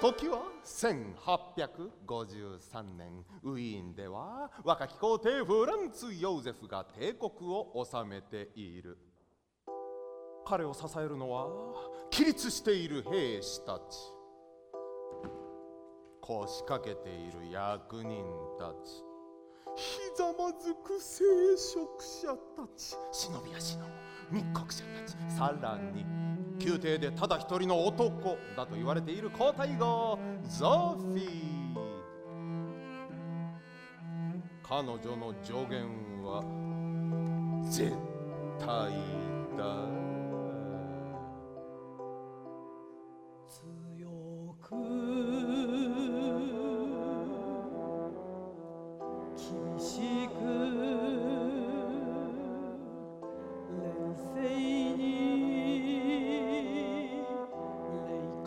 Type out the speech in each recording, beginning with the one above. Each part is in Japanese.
時は1853年ウィーンでは若き皇帝フランツ・ヨーゼフが帝国を治めている。彼を支えるのは起立している兵士たち。腰掛けている役人たち。ひざまずく聖職者たち。忍び足の密告者たち。さらに宮廷でただ一人の男だと言われている皇太后ゾフィー。彼女の助言は絶対だ。強く厳しく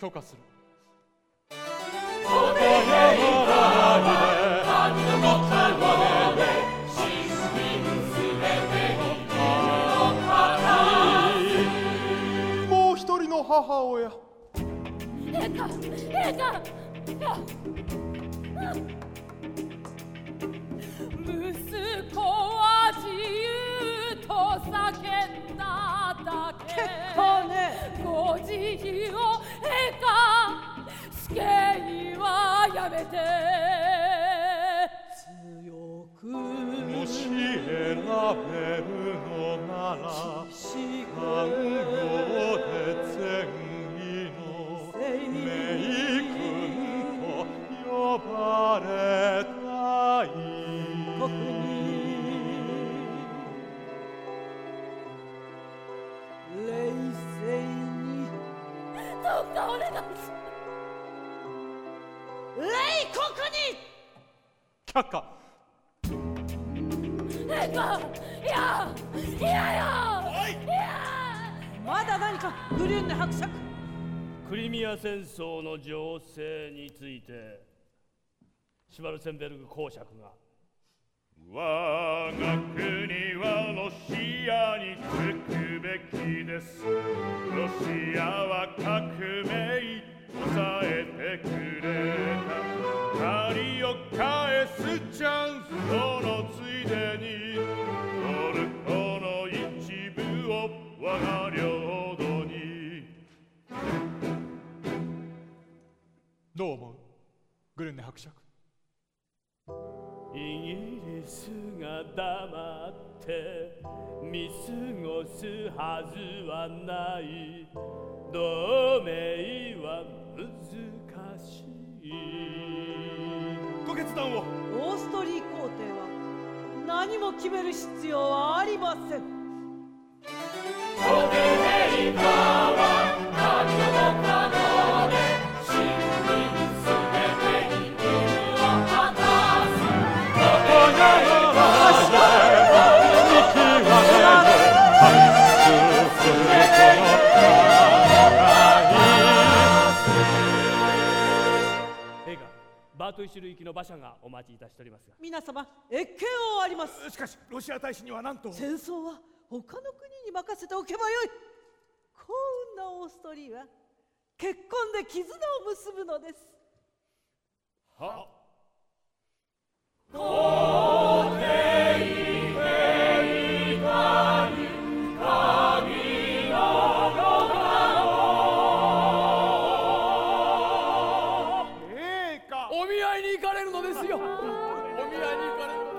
許可する。もう一人の母親。陛下陛下息子は自由と叫んだだけ。結構ね。ご自由をべるのなら厳しく官業で善意の名君と呼ばれた。い冷静にどうかお願いします冷酷に却下陛下いやいやよ。いやまだ何かグリュンネ伯爵クリミア戦争の情勢について。シュバルツェンベルグ公爵が我が国はロシアにつくべきです。ロシアは革命抑えてくれた。借りを返すチャンスそのつどう思う？グルンネ伯爵。イギリスが黙って見過ごすはずはない。同盟は難しい。ご決断をオーストリー皇帝は何も決める必要はありませんバートイシュル行きの馬車がお待ちいたしておりますが皆様越見をありますしかしロシア大使にはなんと戦争は他の国に任せておけばよい幸運なオーストリーは結婚で絆を結ぶのですはっ見合いに行かれるのですよ。お見合いに行かれる